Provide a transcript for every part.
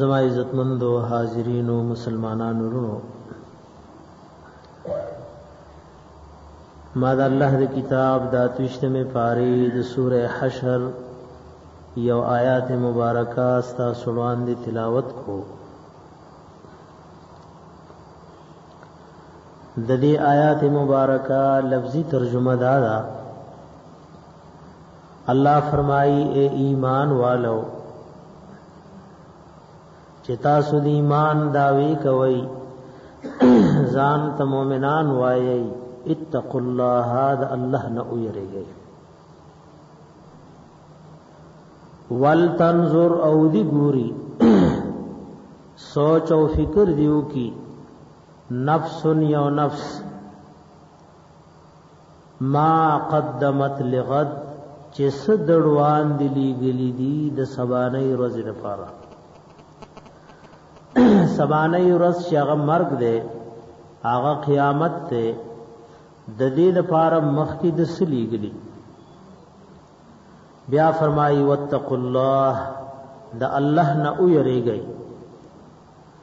زما عزتمندو حاضرینو مسلمانانو ورونو ما د الله د کتاب د اتوشتمه پاره د سوره حشر یو آیات مبارکه ستا سړوان دی تلاوت کو د دې آیات مبارکه لفظي ترجمه دا ده الله فرمایي اے ایمان والو چې تاسو د ایمان داوی کوي ځان ته مؤمنان وایي اتقوا الله هذا الله نه ویریږي ولتنظر او دی ګوري سوچ او فکر دیو کی نفس یو نفس ما قدمت لغد چې څه دړوان دي لیږلي دي د سبانۍ ورځې لپاره سبانۍ ورځ چې هغه مرګ دی هغه قیامت دی د دې لپاره مخکې د څه لیږلي بیا فرمایي واتقوا الله د الله نه ویریږئ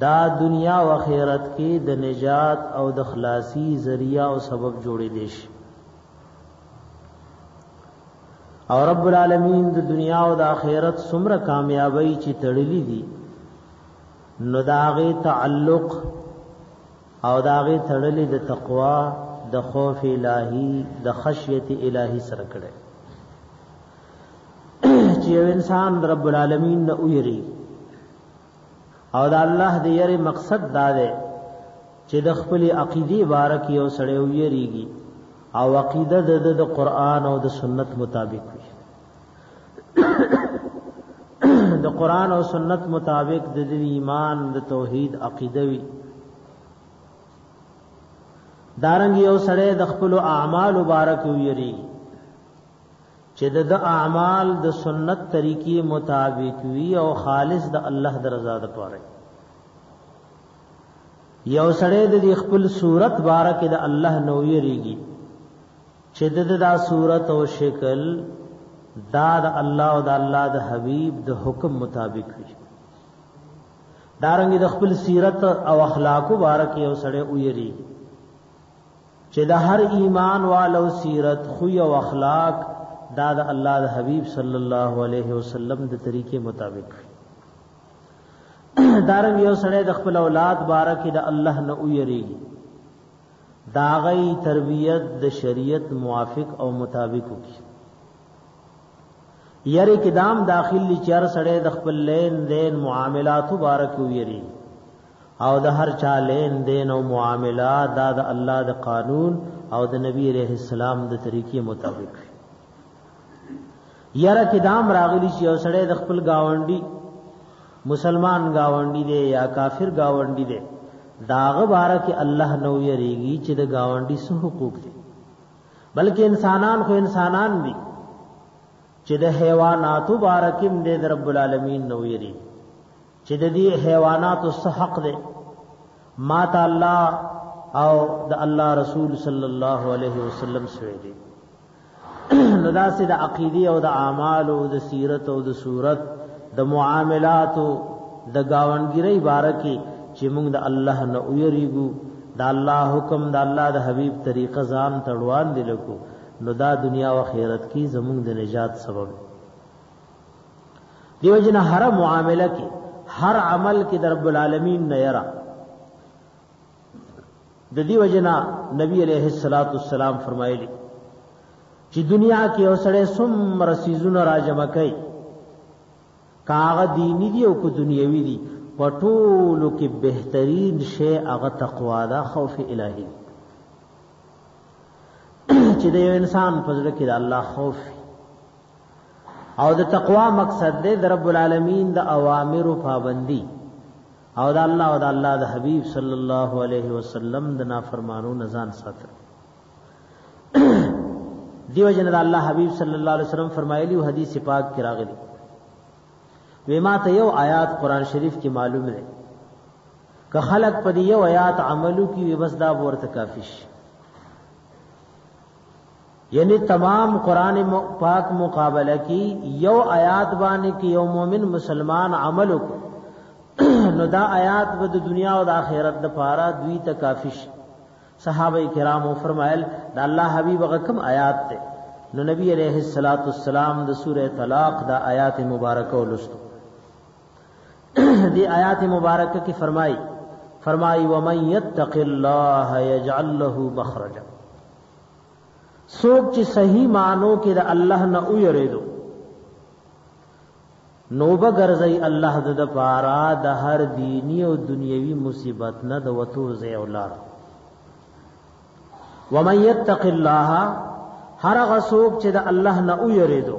دا دنیا او آخرت کې د نجات او د خلاصي ذریعہ او سبب جوړې دي شي او رب العالمین د دنیا او د آخرت څومره کامیابی چې تړلې دي نو داغه تعلق او داغه تړلې د تقوا د خوف الهی د خشیت الهی سره کړي چې انسان رب العالمین نه ویری او د الله د یری مقصد دا دی چې د خپل عقیده بارک یو سړی ویریږي او عقیده د د قران او د سنت مطابق وي د قران او سنت مطابق د دې ایمان د توحید عقیده وي دارنګ یو سړی د خپل اعمال مبارک ویریږي چې د د اعمال د سنت طریقې مطابق وي او خالص د الله د رضا د پاره یو سړی د خپل صورت باره کې د الله نو یریږي چې د دا صورت او شکل دا د الله او د الله د حبیب د حکم مطابق وي دارنګ د خپل سیرت او اخلاقو باره کې یو سړی ویریږي چې د هر ایمان والو سیرت خو او اخلاق دا د الله د حبیب صلی الله علیه وسلم د طریقې مطابق دارن یو سړی د خپل اولاد باره کې د الله نه ویری دا غي تربیت د شریعت موافق او مطابق وکړي یری کدام داخلي چر سړی د خپل لین دین معاملاتو باره کې ویری او د هر چا لین دین او معاملات دا د الله د قانون او د نبی علیہ السلام د طریقې مطابق یاره کې دام راغلی چې یو سړی د خپل گاونډي مسلمان گاونډي دی یا کافر گاونډي دی داغه باره کې الله نو یریږي چې د گاونډي سو حقوق دي بلکې انسانان خو انسانان دي چې د حیواناتو باره کې د رب العالمین نو یریږي چې د دې حیواناتو څه حق دی ما ته الله او د الله رسول صلی الله علیه وسلم سوی دی نو دا سي د عقيدي او د اعمال او د سیرت او د صورت د معاملات او د گاونګيري بارکه چې موږ د الله نه ويريګو د الله حکم د الله د حبيب طریقه ځان تړوان دي لکو نو دا دنیا او آخرت کې زموږ د نجات سبب دیو جن هر معامله کې هر عمل کې در رب العالمین نه یرا د دیو جنا نبی علیہ الصلات والسلام فرمایلی چې دنیا کې اوسړې سم رسیزونه راجمه کوي کاغه دینی دی او کو دنیوي دی پټولو کې بهترین شی هغه تقوا ده خوف الهی چې د یو انسان په زړه کې د الله خوف او د تقوا مقصد دې د رب العالمین د اوامر پابندي او د الله او د الله د حبیب صلی الله علیه وسلم د نافرمانو نزان ساتل دیو جن د الله حبیب صلی الله علیه وسلم فرمایلی حدیث پاک کې راغلی وما ته یو آیات قران شریف کې معلوم دی که خلق په یو آیات عملو کې وبس دا ورته کافی شي یعنی تمام قران پاک مقابله کی یو آیات باندې کې یو مؤمن مسلمان عمل وکړي نو دا آیات به د دنیا او د آخرت د پاره دوی ته کافی شي صحابه کرامو فرمایل دا الله حبیب غکم آیات ته نو نبی علیہ الصلات والسلام د سوره طلاق دا آیات مبارکه ولستو دی آیات مبارکه کې فرمایي فرمایي ومن یتق الله یجعل له مخرجا څوک چې صحیح معنو کې د الله نه ویریدو نو به ګرځي الله د د پارا د هر دینی او دنیوي مصیبت نه د وتو زی اولار ومن یتق الله هر غسوک چې د الله نه ویریدو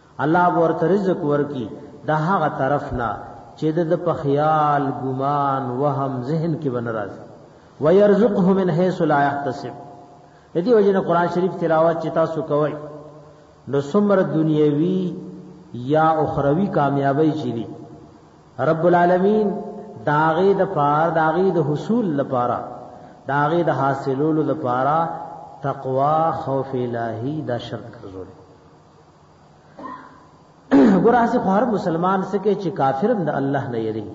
الله به ورته رزق ورکي د هغه طرف نه چې د په خیال ګمان وهم ذهن کې بن راځي ويرزقه من حيث لا يحتسب دې وجه نه قران شریف تلاوت چې تاسو کوئ نو سمر دنیوي یا اخروی کامیابی چي دي رب العالمین داغه د پار داغه د حصول لپاره داغه د حاصلولو لپاره تقوا خوف الهی دا شرط ګرځول ګور هسې خو هر مسلمان سکه چې کافر هم د الله نه یری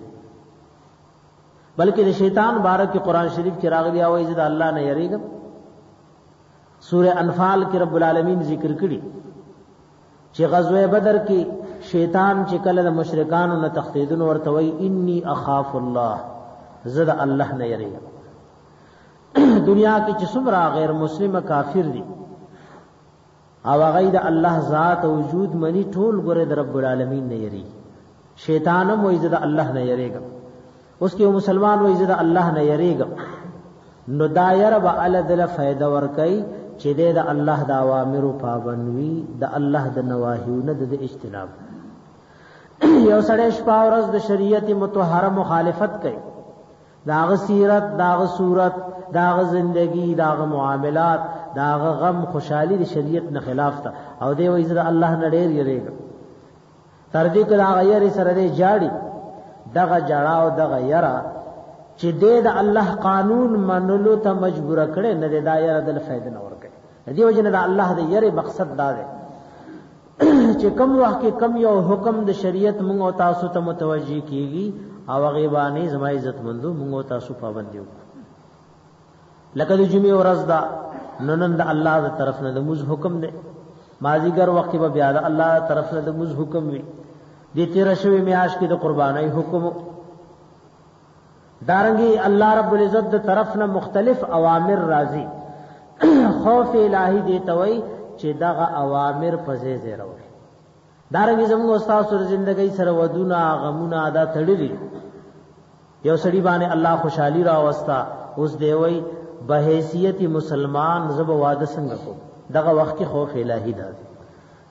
بلکې د شیطان باره کې قران شریف کې راغلی او عزت الله نه یریږم سوره انفال کې رب العالمین ذکر کړي چې غزوه بدر کې شیطان چې کله د مشرکانو نه تخدیدون ورته وای انی اخاف الله زد الله نه یریږم دنیا کې چې څومره غیر مسلمه کافر دي او هغه د الله ذات او وجود منی ټول ګره د رب العالمین نه یری شیطان هم وایي د الله نه یریږم اوس کې مسلمان وایي د الله نه یریږم نو دا ير به ال دل فائدہ ور کوي چې د الله د اوامر پابند وي د الله د نواهیونه د اجتناب یو سړی شپه ورځ د شریعت متطهره مخالفت کوي داغه سیرت داغه صورت داغه زندگی داغه معاملات داغه غم خوشحالی د شریعت نه خلاف تا او دی وای زړه الله نه ډیر یریګ تر دې کله هغه یری سره دې جاړي دغه جړا او دغه یرا چې دې د الله قانون منلو ته مجبور کړي نه دې دا یره د فائدې نه ورکړي دې وجنه د الله د یری مقصد دا دی چې کم وخت کې کم یو حکم د شریعت موږ او تاسو ته متوجي کیږي او هغه باندې زما عزت مندو موږ او تاسو پابند یو لکه د جمعې ورځ دا ننن د الله د طرف نه د موز حکم دی مازیګر وخت به بیا د الله طرف نه د موز حکم وي د تیر شوی میاش کې د قربانای حکم دارنګي الله رب العزت د طرف نه مختلف اوامر راځي خوف الهي دی توي چې دغه اوامر په ځای ځای راوړي دارنګي زموږ استاد سره ژوندۍ سره ودونه غمونه ادا تړلي یو سړي باندې الله خوشحالي راوستا اوس دی وای به حیثیت مسلمان زب واده څنګه کو دغه وخت خوف الهي ده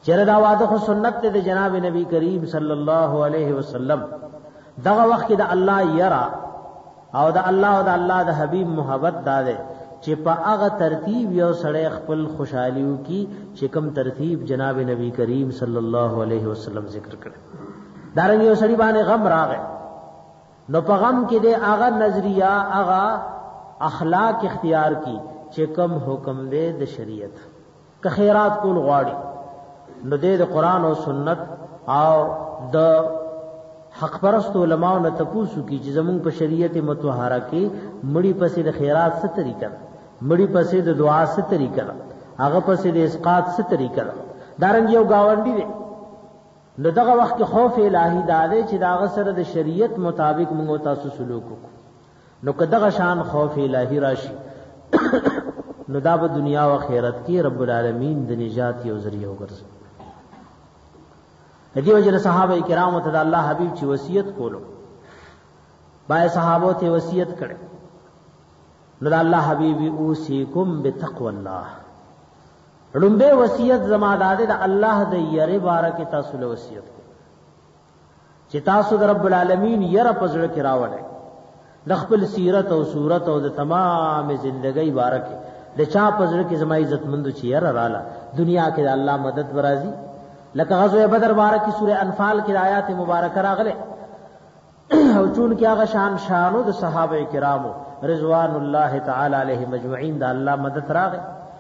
چیرې دا واده خو سنت دی د جناب نبی کریم صلی الله علیه وسلم دغه وخت کې د الله یرا او د الله او د الله د حبیب محبت دا ده چې په هغه ترتیب یو سړی خپل خوشحالیو کی چې کوم ترتیب جناب نبی کریم صلی الله علیه وسلم ذکر کړي دارنګ یو سړی باندې غم راغی نو په غم کې د هغه نظریه هغه اخلاق اختیار کی چې کوم حکم دی د شریعت که خیرات کول غواړي نو دې د قران او سنت او د حق پرست علماو نه تپوسو کی چې زمون په شریعت متطهره کې مړی پسې د خیرات څه طریقه مړی پسې د دعا څه طریقه هغه پسې د اسقات څه طریقه دارنګ یو گاونډي دی نو دغه وخت خوف الهی دا دی چې داغه سره د شریعت مطابق موږ تاسو سلوک وکړو نو که دغه شان خوف الهی راشي نو دا په دنیا او آخرت کې رب العالمین د نجات یو ذریعہ وګرځي د دې وجه صحابه کرام ته د الله حبیب چې وصیت کولو بای صحابه ته وصیت کړي نو د الله حبیب اوسیکم بتقوا الله لومبه وصیت زما داده د الله د یری بارکه تاسو له وصیت چې تاسو د رب العالمین یره په زړه کې راوړی د خپل سیرت او صورت او د تمام ژوندۍ بارکه د چا په زړه کې زما عزت مند چې یره رااله دنیا کې د الله مدد برازي لکه غزوه بدر بارکه سوره انفال کې آیات مبارکه راغله او چون کې هغه شان شانو د صحابه کرامو رضوان الله تعالی علیهم اجمعین د الله مدد راغله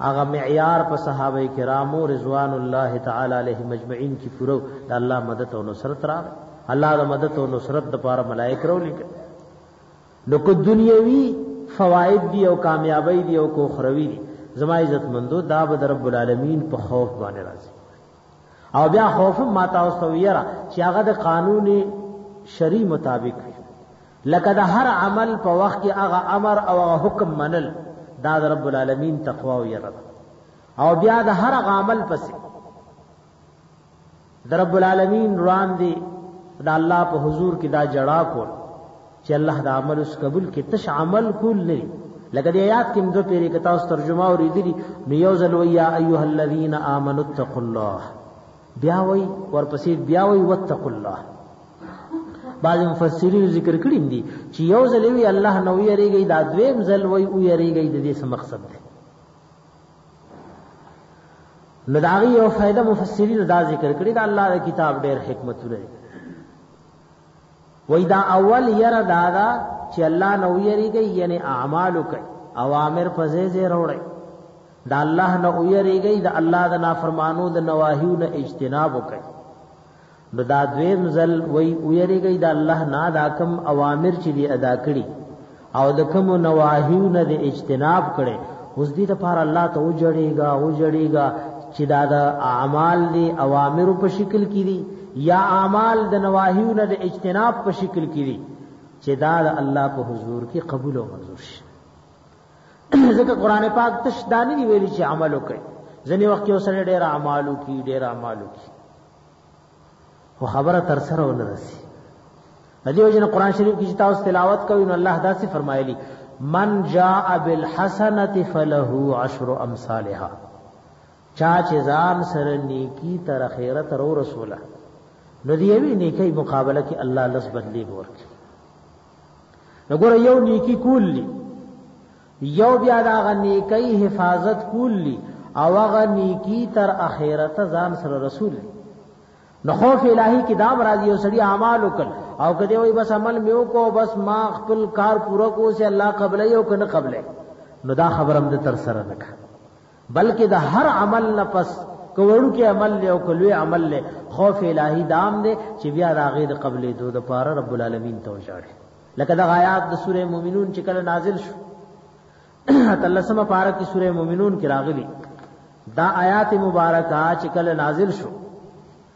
هغه معیار په صحابه کرامو رضوان الله تعالی علیهم اجمعین کی پورو د الله مدد او نصرت را الله د مدد او نصرت د پاره ملائک رو لیکل نو کو دنیوي فواید دی او کامیابی دی او کو خروی دی زما عزت مندو دا به رب العالمین په خوف باندې راځي او بیا خوف ما تاسو ویرا چې هغه د قانون شری مطابق لکه د هر عمل په وخت کې هغه امر او هغه حکم منل دا د رب العالمین تقوا او یره او بیا د هر عمل پسې د رب العالمین وړاندې د الله په حضور کې دا جړا کول چې الله دا عمل اس قبول کې تش عمل کول نه لکه د آیات کې مده پیری کتا اوس ترجمه او ریدلی نو یو ځل ویا ایها الذین آمنوا اتقوا الله بیا وای ورپسې بیا وای وتقوا الله بعض مفسرین ذکر کړی دي چې یو ځل وی الله نو یریږي دا دویم ځل وی او یریږي د دې څه مقصد دی نو دا غي یو فائدہ مفسرین دا ذکر کړی دا الله د کتاب ډېر حکمت لري وای دا اول یره دا دا چې الله نو یریږي یعنی اعمالو کوي اوامر په ځای ځای وروړي د الله نه ویریږي د الله د نافرمانو د نواهیو نه اجتناب وکړي نو دا دویم ځل وی ویریږي د الله نه دا کوم اوامر چې دی ادا کړي او د کوم نواهیو نه د اجتناب کړي اوس دې لپاره الله ته وجړيږي وجړيږي چې دا د اعمال دی اوامر په شکل کې دي یا اعمال د نواهیو نه د اجتناب په شکل کې دي چې دا د الله په حضور کې قبول او منظور شي ځکه قران پاک تش دانی دی ویلی چې عمل وکړي ځنی وخت یو سره ډیر اعمالو کی ډیر اعمالو کی خو خبره تر سره ونه رسی دیو جن قران شریف کی تاسو تلاوت کوي نو الله دا څه فرمایلی من جاء بالحسنه فله عشر امثالها چا چې ځان سره نیکی تر خیرت رو رسوله نو دی وی نیکی مقابله کې الله لس بدلی ورکړي وګوره یو نیکی کول لی یو بیا دا غ نیکی حفاظت کول لی او غ نیکی تر اخرت ځان سره رسول لی نو خوف الهی کې دا راځي او سړي اعمال وکړ او کدی وای بس عمل میو کو بس ما خپل کار پورا کو سه الله قبلې او کنه قبلې نو دا خبرم د تر سره نکړه بلکې د هر عمل نه پس کوړو کې عمل له او کلوې عمل له خوف الهي دام دې چې بیا راغې د قبلې دوه د پاره رب العالمین ته وشاړي لکه د آیات د سوره مومنون چې کله نازل شو تلسمه پاره کې سوره مومنون کې راغلي دا آیات مبارکه چې کله نازل شو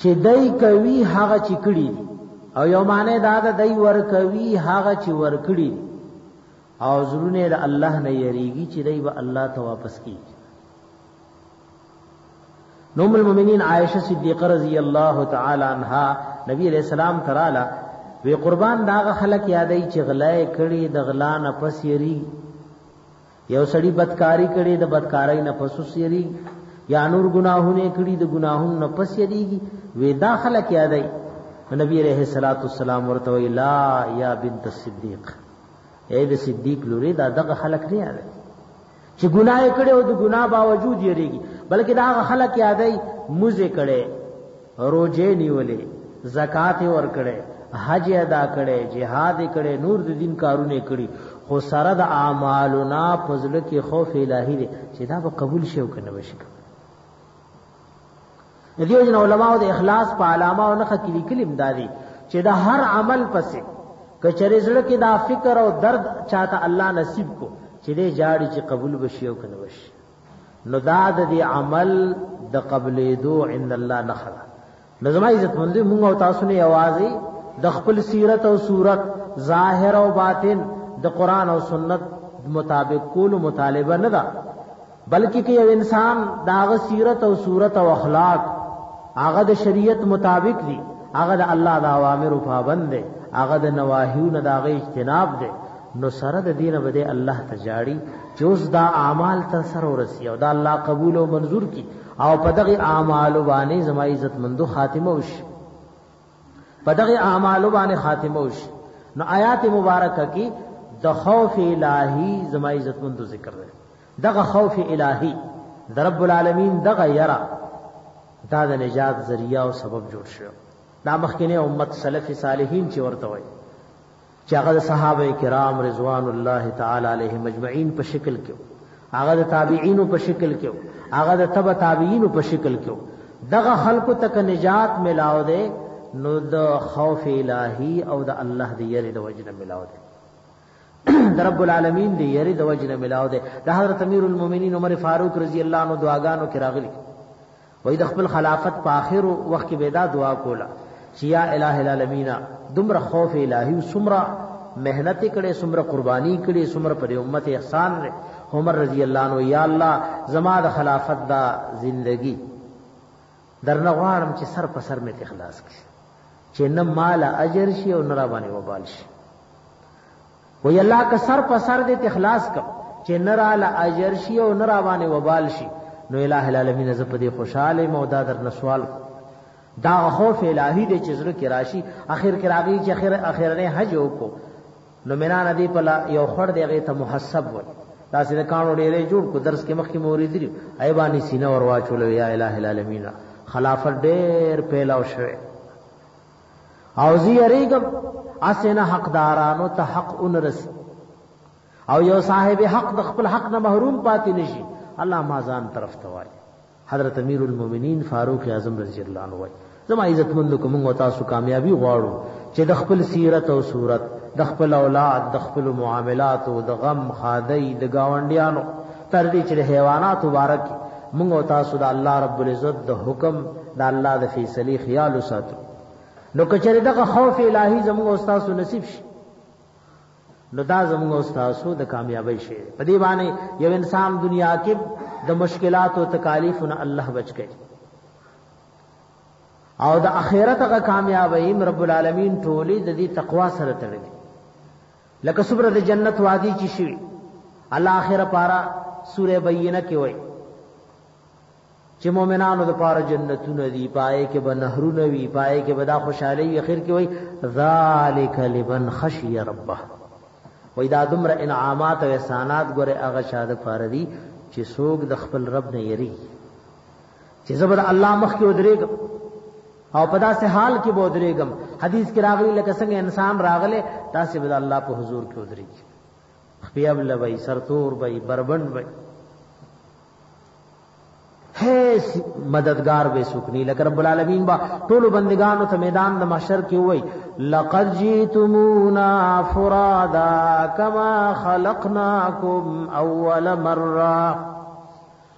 چې دای کوي هغه چې کړی دي او یو معنی دا ده دای ور کوي هغه چې ور کړی دي او زرونه د الله نه یریږي چې دای به الله ته واپس کیږي نوم المؤمنین عائشه صدیقه رضی الله تعالی عنها نبی علیہ السلام تراله وی قربان داغه خلک یادای چې غلای کړي د غلا نه پس یری یو سړی بدکاری کړي د بدکارۍ نه پسو سیری یا نور گناهونه کړي د گناهونو نه پس یریږي وې داخله کې ادي نبی عليه الصلاه والسلام ورته ویلا یا بنت الصدیق اے د صدیق لوري دا دغه خلق نه یاد چې ګناه کړي او د ګناه باوجود یریږي بلکې دا خلق یادای موزه کړي روژې نیولې، زکات یې ورکړی، حج یې ادا کړی، جهاد یې کړی، نور د دین کارونه یې کړي، خو سره د اعمالو نه په زړه کې خوف الهي دی چې دا به قبول شي او که نه به شي قبول د دې وجه علماء د اخلاص په علامه او نخ کې لیکلي دا دي چې د هر عمل پسې کچره زړه کې دا فکر او درد چاته الله نصیب کو چې دې جاړي چې قبول بشي او کنه بشي نو دا د دې عمل د قبلې دو عند الله نخلا نظم عزت مند موږ او تاسو نه اوازي د خپل سیرت او صورت ظاهر او باطن د قران او سنت مطابق کول مطالبه نه ده بلکې کې یو انسان داغه سیرت او صورت او اخلاق هغه د شریعت مطابق دي هغه د الله د اوامر پابند دي هغه د نواهیو نه داغه اجتناب دي نو سره د دینه بده الله ته جاړي چې اوس دا اعمال تر سره ورسی او دا الله قبول او منظور کی او په دغه اعمال باندې زما عزت مندو خاتمه وش په دغه اعمال باندې خاتمه وش نو آیات مبارکه کې د خوف الهی زما عزت مندو ذکر ده دغه خوف الهی د رب العالمین دغه یرا دا د نجات ذریعہ او سبب جوړ شو دا مخکنه امت سلف صالحین چې ورته وایي چې هغه د صحابه کرام رضوان الله تعالی علیهم اجمعین په شکل کې هغه د تابعینو په شکل کې هغه د تبع تابعینو په شکل کې دغه خلکو تک نجات ملاو دی نو د خوف الهی او د الله دی یری د وجنه ملاو دی د رب العالمین دی یری د وجنه ملاو دی د حضرت امیر المؤمنین عمر فاروق رضی الله عنه دعاګانو کې راغلی وای د خپل خلافت په اخر وخت کې به دا دعا کوله چې یا الٰه العالمین دمر خوف الٰهی سمرا مهنت کړي سمرا قرباني کړي سمرا پر امت احسان لري عمر رضی الله عنه یا الله زما د خلافت دا زندگی درنه غواړم چې سر په سر مې اخلاص کړي چې نه مال اجر شي او نه را باندې وبال شي وی الله که سر په سر دې تخلاص کم چې نه راله اجر شي او نه را باندې وبال شي نو الٰه العالمین زه په دې خوشاله یم او دا در نه سوال کوم دا خوف الٰهی دې چې زړه کې راشي اخر کې راغی چې اخر اخرنه حج وکړو نو مینا ندی په یو خړ دی غي ته محسب وای دا سره کانو ډېرې جوړ کو درس کې مخکې موري دي ایبانی سینه ور واچول یا الٰه العالمین خلافت ډېر پیلاو شوه او زی یریګم اسنه حقدارانو ته حق اونرس او یو صاحب حق د خپل حق نه محروم پاتې نشي الله ما ځان طرف ته وایي حضرت امیر المؤمنین فاروق اعظم رضی الله عنه وایي زما عزت مند کوم او تاسو کامیابی غواړو چې د خپل سیرت او صورت د خپل اولاد د خپل معاملات او د غم خادی د گاونډیانو تر دې چې د حیواناتو باره کې موږ او تاسو د الله رب العزت د حکم د الله د فیصلې خیال وساتو نو کچره دغه خوف الهي زموږ او تاسو نصیب شي نو دا زموږ او تاسو د کامیابی شي په دې باندې یو انسان دنیا کې د مشکلات او تکالیف نه الله بچ کړي او د اخرت غ کامیابی رب العالمین ټولې د دې تقوا سره تړلې لکه صبر د جنت وادي چې شي الله اخر پارا سوره بینه کې وای چې مؤمنانو د پاره جنتونه دي پائے کې به نهرونه وي پائے کې به دا خوشحالي وي اخر کې وای ذالک لمن خشی ربه وای دا دمر انعامات او احسانات ګره هغه شاده پاره دي چې څوک د خپل رب نه یری چې زبر الله مخ کې ودرېګم او په داسې حال کې به ودرېګم حدیث کې راغلی لکه څنګه انسان راغله تاسو به الله په حضور کې ودرېږي خپیاب لوي سرتور وي بربند وي هیڅ مددگار به سکنی لکه رب العالمین با ټول بندگانو ته میدان د محشر کې وای لقد جئتمونا فرادا کما خلقناکم اول مره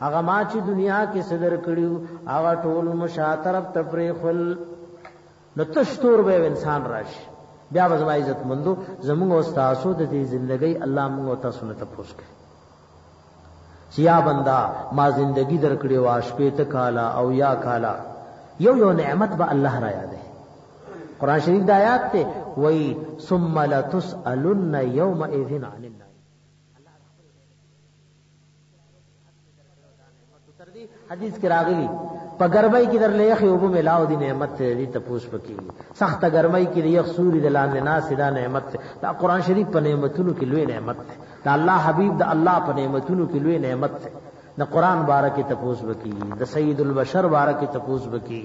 هغه ما چې دنیا کې صدر کړیو هغه ټول مشا طرف تفریخل نو تشتور به انسان راشي بیا به زما عزت مندو زموږ او تاسو د دې ژوندۍ الله موږ او تاسو نه تپوس کوي چې یا بندا ما زندگی درکړې وا شپې ته کالا او یا کالا یو یو نعمت به الله را یادې قران شریف د آیات ته وای ثم لتسالن یومئذ عن حدیث کې راغلی په ګرمۍ کې درلې یخې وبو ملاو دي نعمت دې ته پوس پکې سخت ګرمۍ کې یخ سوري د لاندې ناس دا نعمت دا قران شریف په نعمتونو کې لوی نعمت دا الله حبیب دا الله په نعمتونو کې لوی نعمت دا قران بارکه ته پوس پکې د سید البشر بارکه ته پوس پکې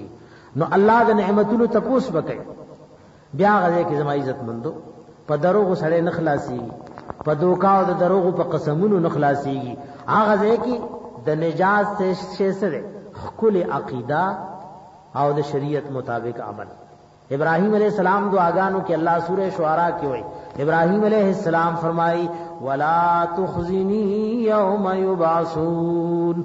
نو الله د نعمتونو ته پوس پکې بیا هغه ځای کې زما عزت مندو په دروغو سړی نه خلاصيږي په دوکا او د دروغو په قسمونو نه خلاصيږي هغه ځای کې د نجات څه شي سره خپل عقیده او د شریعت مطابق عمل ابراهيم عليه السلام دعاګانو کې الله سوره شعرا کې وایي ابراهيم عليه السلام فرمایي ولا تخزني يوم يبعثون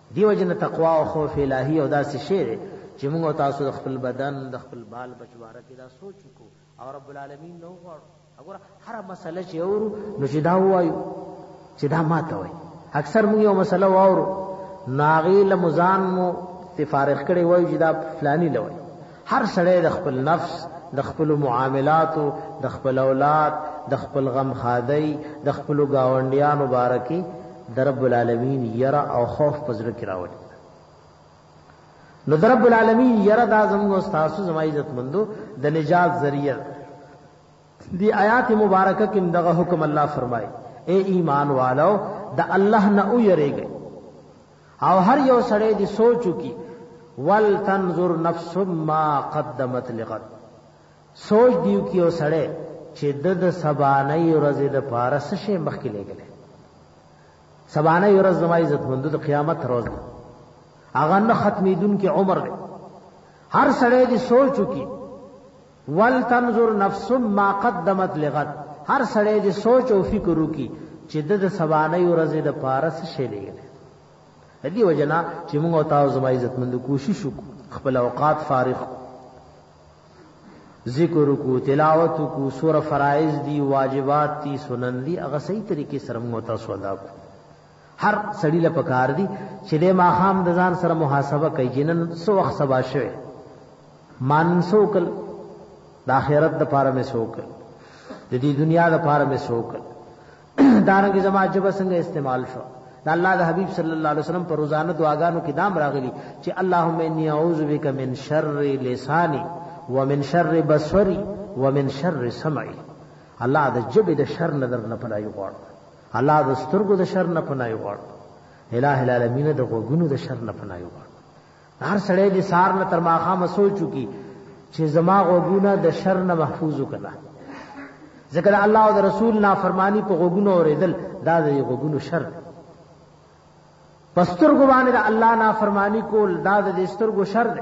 دې وجې نه تقوا او خوف الهي یو داسې شی دی چې موږ او تاسو د خپل بدن د خپل بال بچ باره کې دا سوچ وکړو او رب العالمین نو غواړو وګوره هر مسله چې اورو نو چې دا وایو چې دا ماته وایي اکثر موږ یو مسله واورو ناغي لمزان مو تفارق کړي وایو چې دا فلانی لوي هر سړی د خپل نفس د خپل معاملاتو د خپل اولاد د خپل غم خادای د خپل گاونډیانو بارکی د رب العالمین یرا او خوف پزړه کې راوړي نو د رب العالمین یرا د اعظم او تاسو زما عزت مندو د نجات ذریعہ دی آیات مبارکه کې دغه حکم الله فرمایي اے ایمان والو د الله نه او یریږئ او هر یو سړی دی سوچ وکي ول تنظر نفس ما قدمت لغد سوچ دیو کی او سړی چې د د سبانه ورځې د پاره څه شی مخکې لګلې سبانه ورځ زما عزت مند د قیامت روز ده هغه نه ختمیدون کې عمر دی هر سړی دی سوچ وکي ولتنظر نفس ما قدمت لغد هر سړی دې سوچ او فکر وکي چې د د سبانه یو ورځې د پاره څه شی لګل دې وجنا چې موږ او تاسو زما عزت مند کوشش وکړو خپل اوقات فارغ کو ذکر کو تلاوت کو سور فرائض دی واجبات دی سنن دی هغه صحیح طریقې سره موږ او تاسو ادا کو هر سړي له پکار دي چې د ماښام د ځان سره محاسبه کوي چې نن څو وخت سبا شوه مان سوکل د آخرت د پاره مې سوکل د دې دنیا د پاره مې سوکل دارنګ زما جبه څنګه استعمال شو دا الله د حبیب صلی الله علیه وسلم پر روزانه دعاګانو کې دام راغلي چې اللهم انی اعوذ بک من شر لسانی ومن شر بصری ومن شر سمعی الله د جبه د شر نظر نه پناه غواړم الله د سترګو د شر نه پناه غواړو الہ العالمین د غوګونو د شر نه پناه غواړو هر سړی د سار نه تر ماخه مسو چکی چې زما غوګونه د شر نه محفوظ کړه ذکر الله او رسول نافرمانی په غوګونو اوریدل دا د غوګونو شر پستر ګوانه د الله نافرمانی کول دا د سترګو شر دی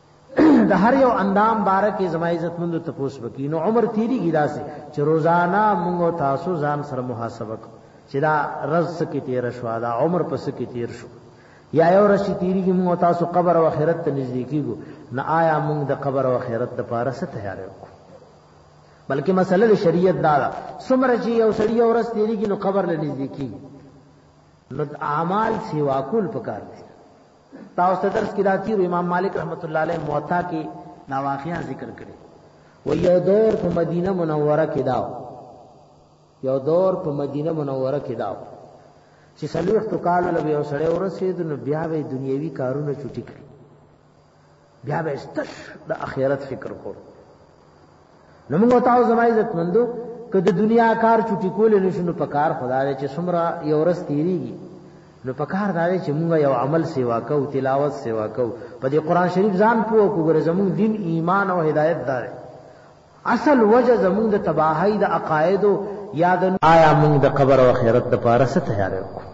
د هر یو اندام باره کې زما عزت مند تپوس وکي نو عمر تیری ګیدا سي چې روزانه موږ تاسو ځان سره محاسبه کو چې دا رز کې تیر شو دا عمر پس کې تیر شو یا یو رشي تیری کې موږ تاسو قبر او آخرت ته نږدې کیږو نه آیا موږ د قبر او آخرت د پاره څه تیار یو بلکې مسله د شریعت دا ده سمره چې یو سړی او رس تیری کې نو قبر لنږدې کیږي نو اعمال سیوا کول پکار دي تاسو ته درس کې راځي امام مالک رحمت الله علیه موطا کې دا واقعیا ذکر کړي و یو دور په مدینه منوره کې داو یو دور په مدینه منوره کې داو چې سلوخت کال له یو سړی ورسېد نو بیا به دنیوي کارونه چټي کړ بیا به استش د اخرت فکر کول نو موږ تاسو زما عزت مندو که د دنیا کار چټی کول نه شنو په کار خدای چې سمرا یو ورځ تیریږي نو په کار دا چې موږ یو عمل سیوا کو تلاوت سیوا کو په دې قران شریف ځان پوه کو ګره زموږ دین ایمان او هدایت دار اصل وجه زموږ د تباهۍ د عقایدو یا د. آیا موږ د قبر او اخرت دپاره څه تیاری وکړو؟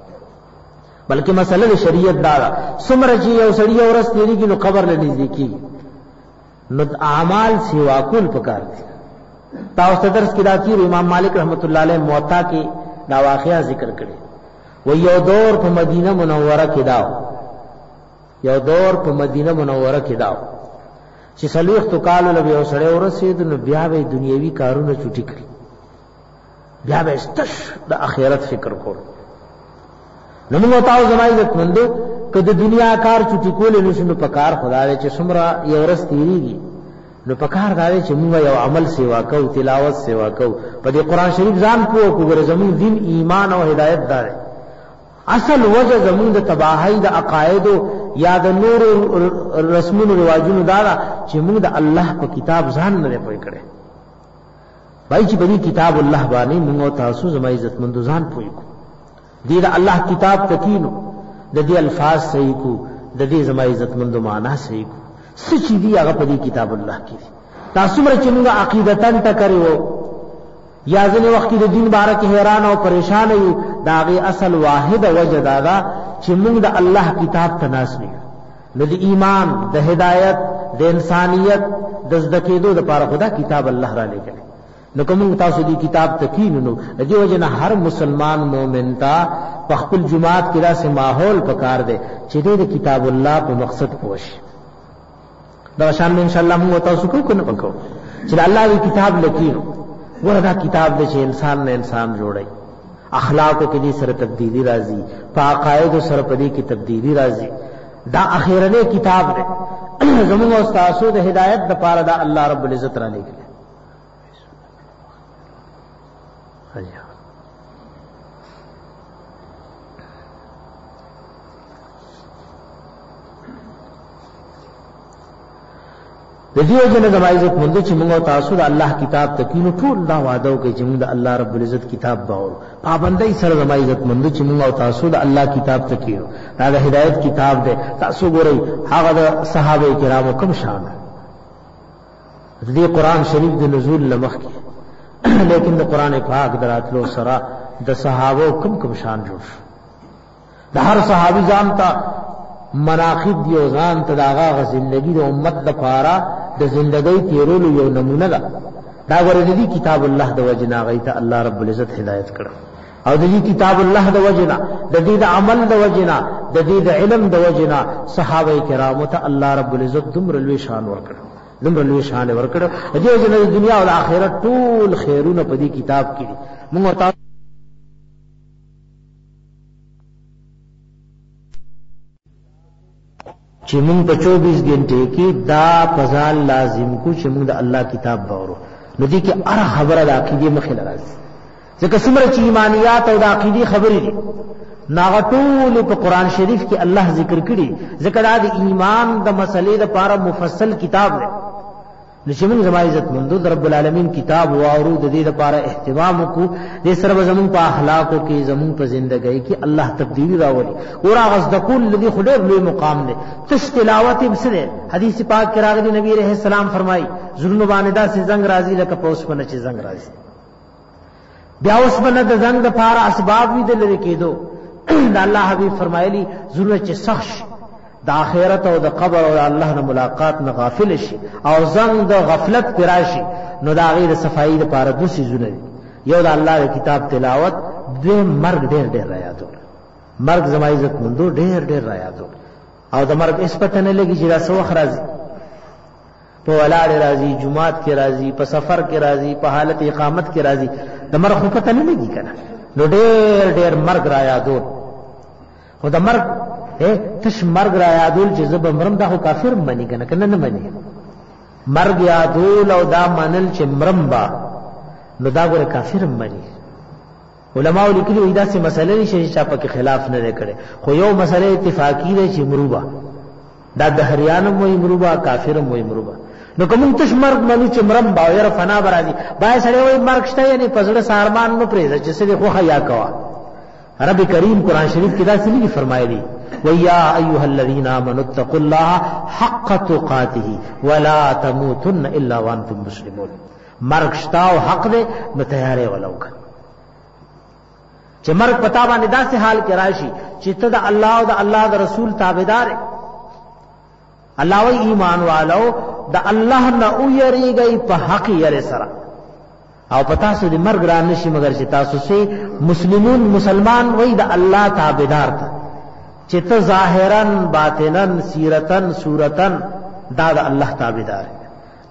بلکې مسله د شریعت دا ده، څومره چې یو سړی یوه ورځ تېرېږي نو قبر له نږدې کېږي، نو اعمال سیوا کول پکار دي. تاسو ته درس کې دا تېر امام مالک رحمت الله علیه موطا کې دا واقعه ذکر کړې و یو دور په مدینه منوره کې دا یو دور په مدینه منوره کې دا چې څلوېښتو کالو له به یو سړی ورسېد نو بیا به دنیوي کارونه چوټي کړي بیا به ستش د اخرت فکر کول نو موږ تاسو زما عزت مند که د دنیا کار چوټي کول نو شنو په کار خدای چې سمرا یو ورځ تیریږي نو په کار دا چې موږ یو عمل سیوا کو تلاوت سیوا کو په دې قران شریف ځان پوه کو ګره زموږ دین ایمان او هدایت دار اصل وجه زموږ د تباهۍ د عقایدو یا د نورو رسمونو رواجونو دا ده چې موږ د الله په کتاب ځان نه پوي کړي بای چې بری کتاب الله باندې موږ تاسو زما عزت مند ځان پوي کو دې د الله کتاب تکینو د دې الفاظ صحیح کو د دې زما عزت مند معنا صحیح کو سچ دي هغه په دې کتاب الله کې تاسو مرچ موږ عقیدتن ټکرو یا ځینې وخت کې د دین باره کې حیران او پریشان یو د هغې اصل واحده وجه دا ده چې موږ د الله کتاب ته ناست یو نو د ایمان د هدایت د انسانیت د زده کېدو دپاره خو دا کتاب الله را لېږلی نو که موږ تاسو دې کتاب ته کینو نو د دې وجې نه هر مسلمان مؤمن ته په خپل جومات کې داسې ماحول پکار دی چې دی د کتاب الله په مقصد پوه شي دا شان به ان شاء الله موږ تاسو کو کنه پکو چې الله دې کتاب لکینو ګوره دا کتاب دې چې انسان نه انسان جوړي اخلاق کې دې سره تبدیلی راځي په عقاید سره پدې کې تبدیلی راځي دا اخیرنه کتاب دې زموږ استادو د هدایت د پاره دا الله رب العزت را لګي د دې وجنه د عزت مند چې موږ تاسو د الله کتاب تکینو ټول دا وعده وکړي چې موږ د الله رب العزت کتاب باور پابندۍ سره د عزت مند چې موږ تاسو د الله کتاب تکینو دا د هدایت کتاب دی تاسو ګورئ هغه د صحابه کرامو کوم شان دی د دې قران شریف د نزول لمخ کې لیکن د قران پاک دراتلو سره د صحابه کم کم شان جوړ شو د هر صحابي ځان ته مناقب دی او ځان ته داغه غ زندگی د امت د پاره د زندګۍ تیرولو یو نمونه ده دا ورته دی کتاب الله د وجنا غیته الله رب العزت هدایت کړو او د دې کتاب الله د وجنا د دې د عمل د وجنا د دې د علم د وجنا صحابه کرامو ته الله رب العزت دومره لوی شان ورکړ دومره لوی شان ورکړ دې وجنا د دنیا او آخرت ټول خیرونه په دې کتاب کې موږ تاسو چې موږ په 24 غنټه کې دا پزال لازم کو چې موږ د الله کتاب باورو نو دې کې هر خبره د عقیده مخې لرازي ځکه څومره چې ایمانیات او د عقیده خبرې دي ناغه ټول په قران شریف کې الله ذکر کړي ځکه دا د ایمان د مسلې لپاره مفصل کتاب دی نو چې موږ زما عزت مند د رب العالمین کتاب واورو د دې لپاره اهتمام وکړو د سر به زمون په اخلاقو کې زمون په ژوندۍ کې الله تبدیلی راولي او راغز د کول لدی خډیر لوی مقام دی تش تلاوت هم سره حدیث پاک کې راغلی نبی رحم السلام فرمایي زړونو باندې دا سي زنګ راځي لکه پوس په نچ زنګ راځي بیا اوسپنه د زنګ د پاره اسباب وي د لرې کېدو د الله حبیب فرمایلی زړونه چې سخت شي د آخرت او د قبر او د الله نه ملاقات نه غافل شي او زنګ د غفلت پر راشي نو د هغې د صفایي لپاره دوه څیزونه دي یو د الله د کتاب تلاوت دویم مرګ ډېر ډېر را یادو مرګ زما عزت مندو ډېر ډېر را یادو او د مرګ هېڅ پته نه لګي چې دا څه وخت راځي په ولاړ راځي جمعات کې راځي په سفر کې راځي په حالت اقامت کې راځي د مرګ خو پته نه لګي کنه نو ډېر ډېر مرګ را یادول خو د مرګ اے تش مرګ را یادول چې زب مرم دا خو کافر مني کنه کنه نه مني مرګ یادول او دا منل چې مرم با نو دا ګوره کافر مني علماء لیکلي وي دا سه مسله نشي چې چا پکې خلاف نه کړي خو یو مسله اتفاقی ده چې مروبه دا د هریانم وي مروبه کافرم وي مروبه نو کوم تش مرګ منو چې مرم با ير فنا برادي با سره وي مرګ شته یعنی پزړه سارمان نو پریزه چې سړي خو حیا کوا رب کریم قران شریف کې دا څه لري فرمایلی ويا ايها الذين امنوا اتقوا الله حق تقاته ولا تموتن الا وانتم مسلمون مرګ شتا او حق دی نو تیارې ولوک چې مرګ پتا باندې داسې حال کې راشي چې ته د الله او د الله د رسول تابعدار الله و ایمان والو د الله نه او یریږي په حق یې سره او پتا سو د مرګ را نشي مگر چې تاسو سي مسلمون مسلمان وای د الله تابعدار ته چې ته ظاهرا باطنا سیرتن صورتن دا د الله تابعدار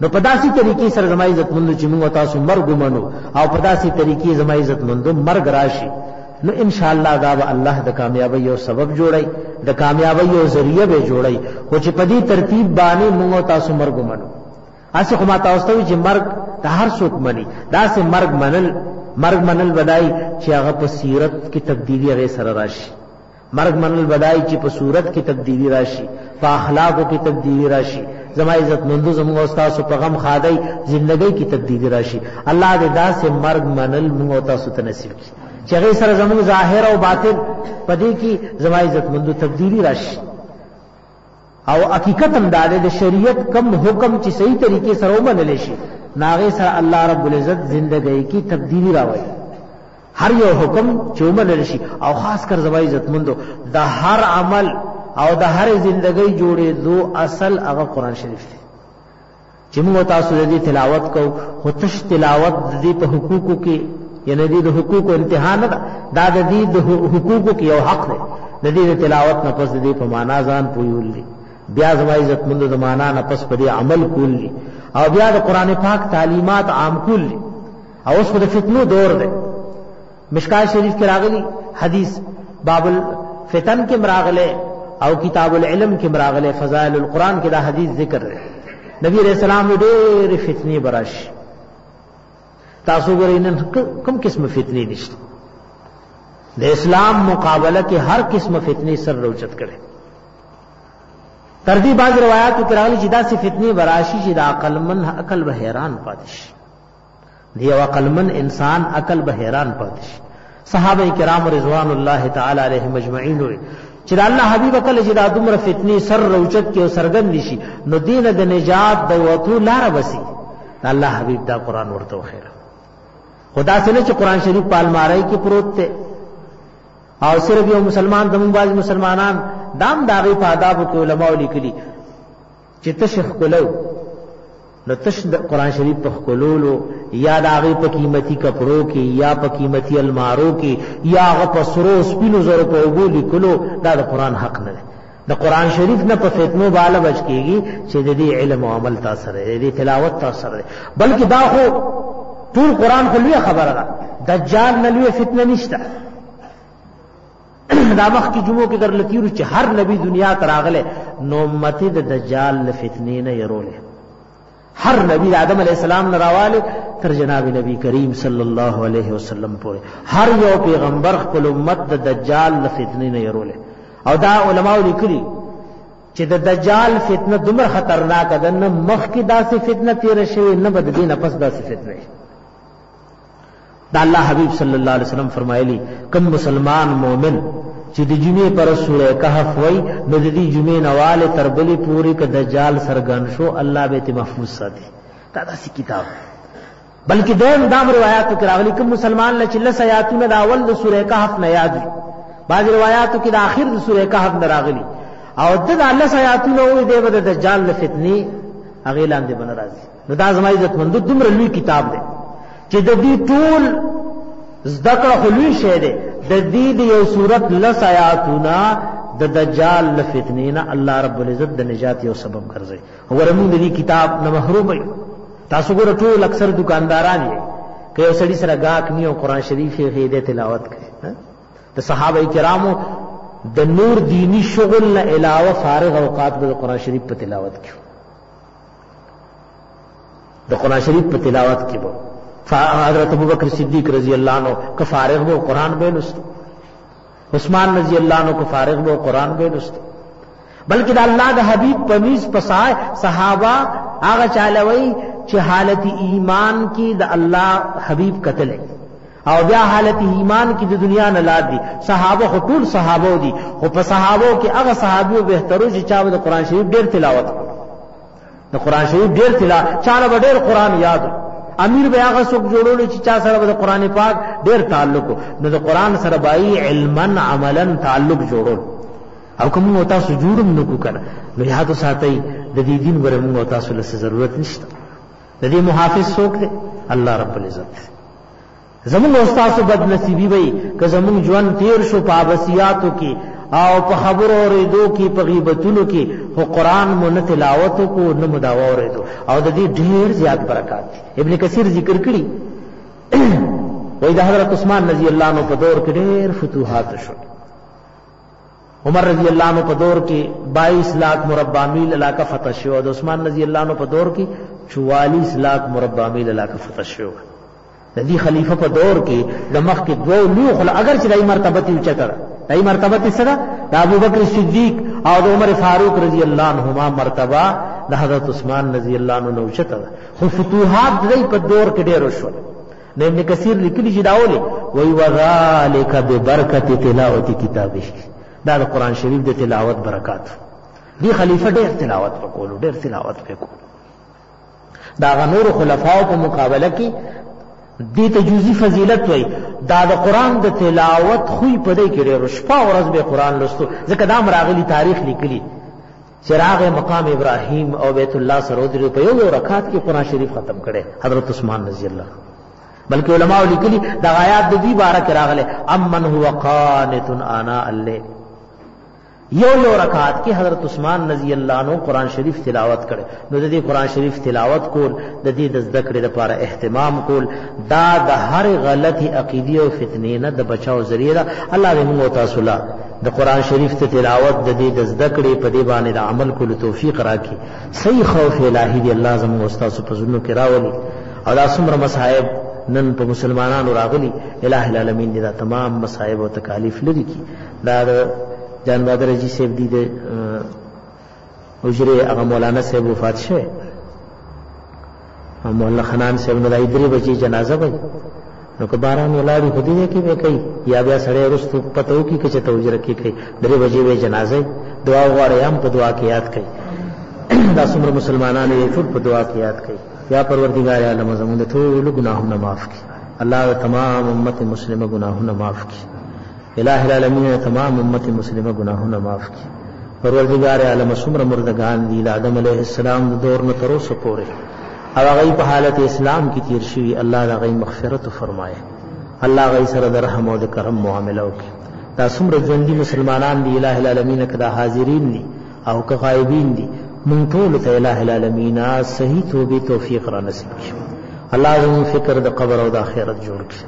نو په داسې طریقې سره زما عزت مند چې موږ تاسو مرګ منو او په داسې طریقې زما عزت مند مرګ راشي نو ان شاء الله دا به الله د کامیابی یو سبب جوړي د کامیابی یو ذریعہ به جوړي خو چې په دې ترتیب باندې موږ تاسو مرګ منو اسی خو ما تاسو ته چې مرګ د هر څوک مني دا سه مرګ منل مرګ منل بدای چې هغه په سیرت کې تبدیلی هغه سره راشي مرګ منل بدای چې په صورت کې تبدیلی راشي په اخلاقو کې تبدیلی راشي زما عزت مندو زموږ او تاسو په غم خادای ژوندۍ کې تبدیلی راشي الله دې داسې مرګ منل موږ او تاسو ته نصیب کړي چې هغه سره زموږ ظاهر او باطن پدې کې زما عزت مندو تبدیلی راشي او حقیقت هم دا دی د شریعت کوم حکم چې صحیح طریقې سره ومنل شي ناغه سره الله رب العزت زندګۍ کې تبدیلی راوړي هر یو حکم چې ومنل شي او خاص کر زوای عزتمندو د هر عمل او د هر زندګۍ جوړې دو اصل هغه قران شریف دی چې موږ تاسو د دې تلاوت کو خو تش تلاوت د دې په حقوقو کې یعنی دې د حقوقو انتها نه دا د دې د حقوقو کې یو حق دی د دې د تلاوت نه پس دې په معنا ځان پویول دي بیا زما عزت مند د معنا نه پس په دې عمل کول دي او بیا د قران پاک تعلیمات عام کول دي او اوس د فتنو دور دی مشکا شریف کې راغلی حدیث باب الفتن کې مراغله او کتاب العلم کې مراغله فضائل القرآن کې دا حدیث ذکر دی نبی علیہ السلام ډېر فتنې براش تاسو ګورئ نن کوم قسم فتنې نشته د اسلام مقابله کې هر قسم فتنې سر روچت کړي تر دې باز روایت کې راغلي چې دا سي فتنې براشي چې د عقل من عقل به حیران پاتې شي د یو عقلمن انسان عقل به حیران پاتې شي صحابه کرام رضوان الله تعالی علیهم اجمعین وي چې د الله حبیب کله چې دا دومره فتنې سر روچت کې او سرګند شي نو دینه د نجات د وته لار وسی الله حبیب دا قران ورته وخیره خدا سره چې قران شریف په الماری کې پروت دی او صرف یو مسلمان د موږ مسلمانان دام داغي په آداب کې علما لیکلي چې تش ښکلو نو تش د قران شریف په ښکلولو یا د هغه په قیمتي کپړو کې یا په قیمتي المارو کې یا هغه په سرو سپینو زرو په وګو لیکلو دا د قران حق نه دی د قران شریف نه په فتنو بالا بچ کیږي چې د دې علم او عمل تاسو سره د دې تلاوت تاسو سره بلکې دا خو ټول قران خو لوی خبره ده دجال نه لوی فتنه نشته دا وخت کې جمعو کې در لتیرو چې هر نبی دنیا ته راغله نو امتی د دجال له فتنې نه يرولې هر نبی د آدم علی السلام نه راواله تر جناب نبی کریم صلی الله علیه وسلم پورې هر یو پیغمبر خپل امت د دجال له فتنې نه يرولې او دا علماو لیکلي چې د دجال فتنه دومره خطرناک ده نه مخکې داسې فتنه تیر شوی نه بد دینه پس داسې فتنه د الله حبیب صلی الله علیه وسلم فرمایلی کوم مسلمان مؤمن چې د جمعې پر سوره کهف وای نو د دې جمعې نواله تر بلې پورې ک دجال سرګن شو الله به ته محفوظ ساتي دا داسې کتاب بلکې دیم دام روایتو کې راغلي کوم مسلمان لچ لس آیاتونه د اول د سوره کهف نه یاد دي بعض روایتو کې د اخر د سوره کهف نه راغلي او د لس آیاتونه وې د دجال فتنې اغه لاندې بن راځي نو دا زما عزت مند دومره لوی کتاب دی چې د دې ټول زده کړه خو لوی شی دی د دې د یو صورت لس آیاتونه د دجال له فتنې نه الله رب العزت د نجات یو سبب ګرځي وګوره موږ د دې کتاب نه محروم یو تاسو ګوره ټول اکثر دکانداران یې که یو سړی سره غاک نیو قران شریف یې غیده تلاوت کوي د صحابه کرامو د نور دینی شغل نه علاوه فارغ اوقات به قران شریف په تلاوت کوي د قران شریف په تلاوت کې وو حضرت ابوبکر صدیق رضی الله عنه که فارغ وو قران به لوستو عثمان رضی الله عنه که فارغ وو قران به لوستو بلکې د الله د حبیب په میز پسای صحابه هغه چالوي چې حالت ایمان کې د الله حبیب قتل او بیا حالت ایمان کې د دنیا نه لار دي صحابه خو ټول صحابه دي خو په صحابه کې هغه صحابي بهترو چې چا د قران شریف ډیر تلاوت د قران شریف ډیر تلا چاله به ډیر قران یاد امیر به هغه څوک جوړول چې چا سره د قران پاک ډیر تعلق نو د قران سره بای علما عملا تعلق جوړول او کوم نو تاسو جوړم نو کو کنه نو یاد ساتي د دې دین ورمو تاسو له ضرورت نشته د دې محافظ څوک دی الله رب العزت زموږ او ستاسو بدنصیبي وي که زموږ ژوند تیر شو په عباسیاتو کې او په خبرو اورېدو کې په غیبتونو کې خو قران مو نه تلاوت کو نه مو دا اورېدو او د دې ډېر زیات برکات ابن کثیر ذکر کړی وای د حضرت عثمان رضی الله عنه په دور کې ډېر فتوحات شو عمر رضی الله عنه په دور کې 22 لاک مربع میل علاقه فتح شو او د عثمان رضی الله عنه په دور کې 44 لاک مربع میل علاقه فتح شو د دې خلیفہ په دور کې د مخ کې دوه لوی خل اگر چې دای مرتبه تی اوچته دای مرتبه تی سره د ابوبکر صدیق او د عمر فاروق رضی الله عنهما مرتبه د حضرت عثمان رضی الله عنه اوچته خو فتوحات دای په دور کې ډېر شول نو ابن کثیر لیکلی چې داولې وی وذالک ببرکت تلاوت کتابش دا د قران شریف د تلاوت برکات دی خلیفہ ډېر تلاوت وکول ډېر تلاوت وکول دا غنور خلفاو په مقابله کې دې ته جزئی فضیلت وای دا د قران د تلاوت خوې په دې کې ډېر شپه ورځ به قران لوستو ځکه دا مراغلی تاریخ لیکلی چراغ مقام ابراهیم او بیت الله سره ودرې په یو رکعت کې قران شریف ختم کړي حضرت عثمان رضی الله بلکې علما لیکلي دا آیات د دې باره کې راغله امن هو قانت انا الليل یو یو رکعات کې حضرت عثمان رضی الله عنه قران شریف تلاوت کړي نو د دې قران شریف تلاوت کول د دې د ذکر لپاره اهتمام کول دا د هر غلطي عقيدي او فتنې نه د بچاو ذریعہ الله دې موږ تاسو لا د قران شریف ته تلاوت د دې د زده کړې په دې باندې د عمل کولو توفیق راکړي صحیح خوف الهی دی الله زموږ استاد په زړونو کې راولي او دا څومره مصائب نن په مسلمانانو راغلي الٰه العالمین دې دا تمام مصائب او تکالیف لري کی دا جان بادر جی سیب دی د حجرې هغه مولانا صاحب وفات شوی مولانا خنان صاحب نو دای درې بجې جنازه وای نو که باران ولاړی خو دې کې به کوي یا بیا سړی رستو پته وکي چې ته حجره کې کوي درې بجې به جنازه دعا غواړي هم په دعا کې یاد کوي دا څومره مسلمانانو یې ټول په دعا کې یاد کوي یا پروردګار عالم زموږ د ټول ګناهونه معاف کړي الله تمام امت مسلمه ګناهونه معاف کړي الٰه العالمین د تمام امت مسلمه ګناهونه معاف کړي پروردګار عالمه څومره مردګان دي له آدم علیه السلام د دور نه تر اوسه پورې او هغوی په حالت اسلام کې تیر شوي الله د هغوی مغفرت وفرمایه الله هغوی سره د رحم او د کرم معامله وکړي دا څومره ژوندي مسلمانان دي الٰه العالمین که دا حاضرین دي او که غایبین دي مونږ ټولو ته الٰه العالمین صحیح توبې توفیق را نصیب کړي الله زموږ فکر د قبر او د آخرت جوړ کړي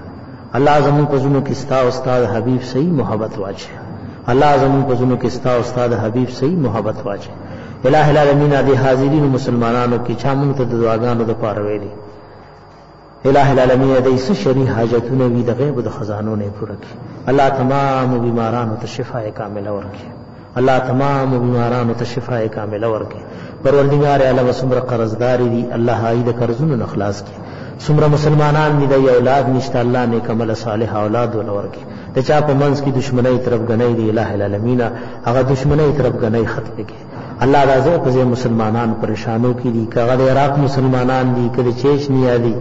الله زمون په زونو کې ستا استاد حبیب صحیح محبت واچي الله زمون په زونو کې ستا استاد حبیب صحیح محبت واچي الہ العالمین دې حاضرین مسلمانانو کې چا مونږ ته دعاګانو د پاره ویلي الہ العالمین دې څه شری حاجتونه وي د غیب د خزانو نه پوره کړي الله تمام بیمارانو ته شفای کامله ورکړي الله تمامو بیمارانو ته شفاء کامله ورکړي پروردګار اعلی وسمره قرضدار دي الله هاي د قرضونو نه خلاص کړي سمره مسلمانان دي د اولاد نشته الله نیک عمل صالح اولاد ولور کړي د چا په منځ کې دشمنی طرف غنۍ دی الٰه العالمین هغه دشمنی طرف غنۍ ختم کړي الله دا زه په مسلمانان پریشانو کې دي کغه د عراق مسلمانان دي کله چیچنیا دي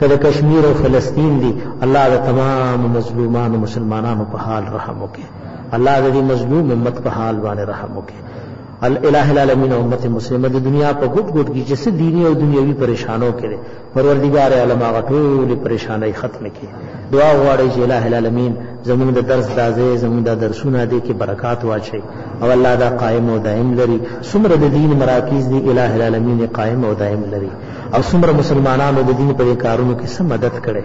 کله کشمیر او فلسطین دي الله د تمام مظلومانو مسلمانانو په حال رحم وکړي الله د دې مظلوم امت په حال باندې رحم وکړي الاله العالمین امت مسلمه د دنیا په ګډ ګډ کې چې دینی او دنیوي پریشانو کې پروردگار عالم هغه ټول پریشانای ختم کړي دعا غواړي چې الاله العالمین زموږ د درس دازې زموږ د درسونه دې کې برکات واچي او الله دا قائم او دائم لري څومره د دین مراکز دی الاله العالمین قائم او دائم لري او څومره مسلمانانو د دین په کارونو کې سم مدد کړي